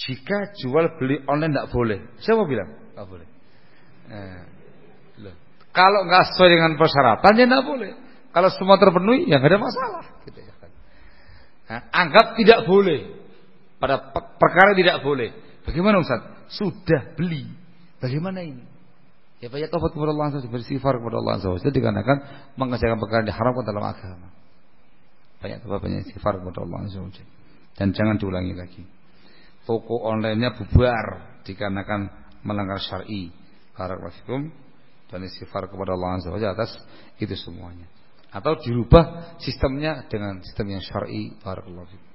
Jika jual beli online tidak boleh. Siapa bilang? Tidak boleh. Eh, Kalau nggak sesuai dengan persyaratan ya tidak boleh. Kalau semua terpenuhi ya nggak ada masalah. Gitu ya kan. Nah, anggap tidak boleh. Pada perkara tidak boleh. Bagaimana Ustaz? Sudah beli. Bagaimana ini? Ya banyak tobat kepada Allah SWT, bersifar kepada Allah. Itu dikarenakan mengerjakan perkara yang diharamkan dalam agama. Banyak tobat, banyak istighfar kepada Allah SWT. Dan jangan diulangi lagi. Toko online-nya bubar dikarenakan melanggar syar'i. Barakallahu dan istighfar kepada Allah SWT atas itu semuanya. Atau dirubah sistemnya dengan sistem yang syar'i. Barakallahu